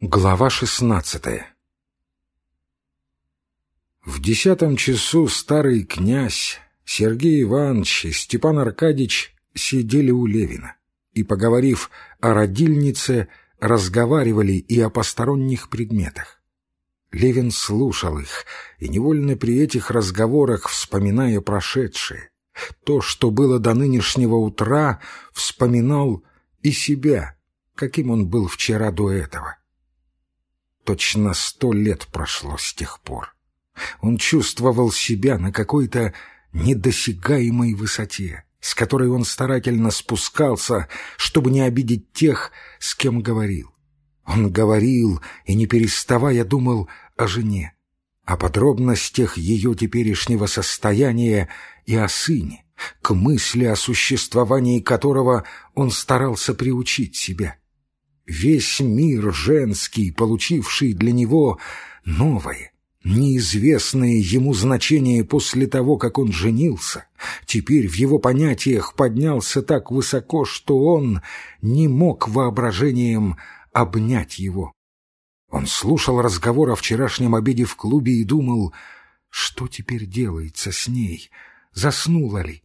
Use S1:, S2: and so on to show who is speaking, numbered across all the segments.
S1: Глава шестнадцатая В десятом часу старый князь Сергей Иванович и Степан Аркадьич сидели у Левина и, поговорив о родильнице, разговаривали и о посторонних предметах. Левин слушал их, и невольно при этих разговорах, вспоминая прошедшее, то, что было до нынешнего утра, вспоминал и себя, каким он был вчера до этого. Точно сто лет прошло с тех пор. Он чувствовал себя на какой-то недосягаемой высоте, с которой он старательно спускался, чтобы не обидеть тех, с кем говорил. Он говорил и, не переставая, думал о жене, о подробностях ее теперешнего состояния и о сыне, к мысли о существовании которого он старался приучить себя весь мир женский, получивший для него новое, неизвестное ему значение после того, как он женился, теперь в его понятиях поднялся так высоко, что он не мог воображением обнять его. Он слушал разговор о вчерашнем обеде в клубе и думал, что теперь делается с ней, заснула ли,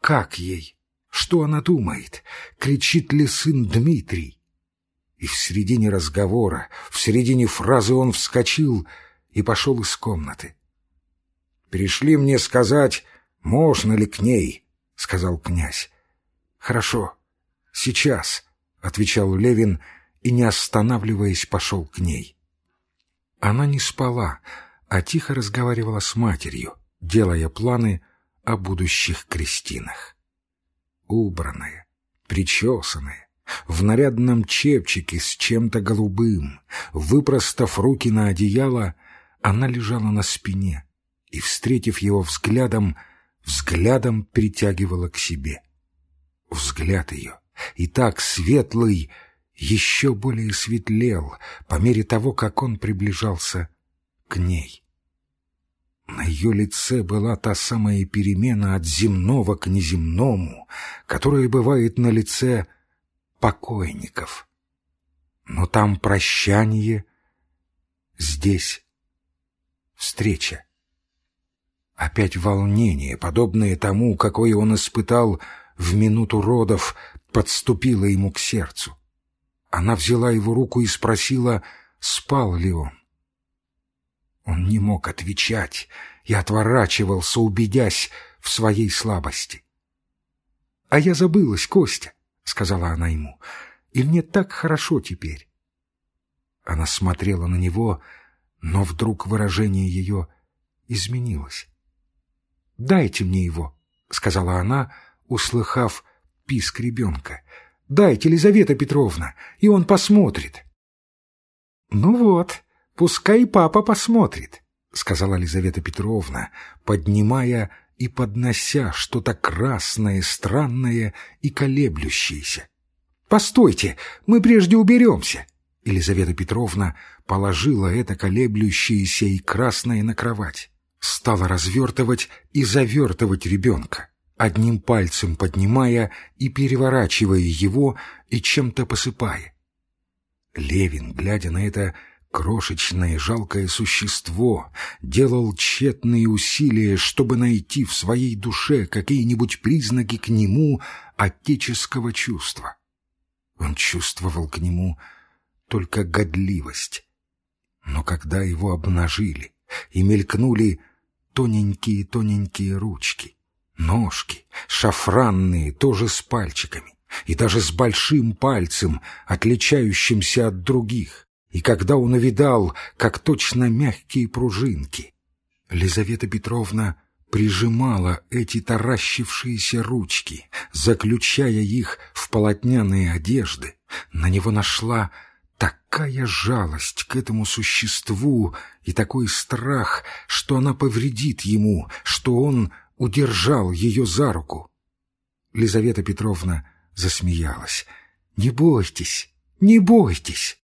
S1: как ей, что она думает, кричит ли сын Дмитрий. И в середине разговора, в середине фразы он вскочил и пошел из комнаты. «Пришли мне сказать, можно ли к ней», — сказал князь. «Хорошо, сейчас», — отвечал Левин и, не останавливаясь, пошел к ней. Она не спала, а тихо разговаривала с матерью, делая планы о будущих крестинах. Убранная, причесанная, в нарядном чепчике с чем-то голубым, выпростав руки на одеяло, она лежала на спине и, встретив его взглядом, взглядом притягивала к себе. Взгляд ее, и так светлый, еще более светлел по мере того, как он приближался к ней. На ее лице была та самая перемена от земного к неземному, которая бывает на лице покойников. Но там прощание, здесь встреча. Опять волнение, подобное тому, какое он испытал в минуту родов, подступило ему к сердцу. Она взяла его руку и спросила, спал ли он. Он не мог отвечать и отворачивался, убедясь в своей слабости. — А я забылась, Костя. — сказала она ему, — «и мне так хорошо теперь». Она смотрела на него, но вдруг выражение ее изменилось. «Дайте мне его», — сказала она, услыхав писк ребенка. «Дайте, Елизавета Петровна, и он посмотрит». «Ну вот, пускай папа посмотрит», — сказала Елизавета Петровна, поднимая и поднося что-то красное, странное и колеблющееся. «Постойте, мы прежде уберемся!» Елизавета Петровна положила это колеблющееся и красное на кровать, стала развертывать и завертывать ребенка, одним пальцем поднимая и переворачивая его и чем-то посыпая. Левин, глядя на это, Крошечное жалкое существо делал тщетные усилия, чтобы найти в своей душе какие-нибудь признаки к нему отеческого чувства. Он чувствовал к нему только годливость. Но когда его обнажили и мелькнули тоненькие-тоненькие ручки, ножки, шафранные, тоже с пальчиками, и даже с большим пальцем, отличающимся от других, и когда он увидал, как точно мягкие пружинки, Лизавета Петровна прижимала эти таращившиеся ручки, заключая их в полотняные одежды, на него нашла такая жалость к этому существу и такой страх, что она повредит ему, что он удержал ее за руку. Лизавета Петровна засмеялась. «Не бойтесь, не бойтесь!»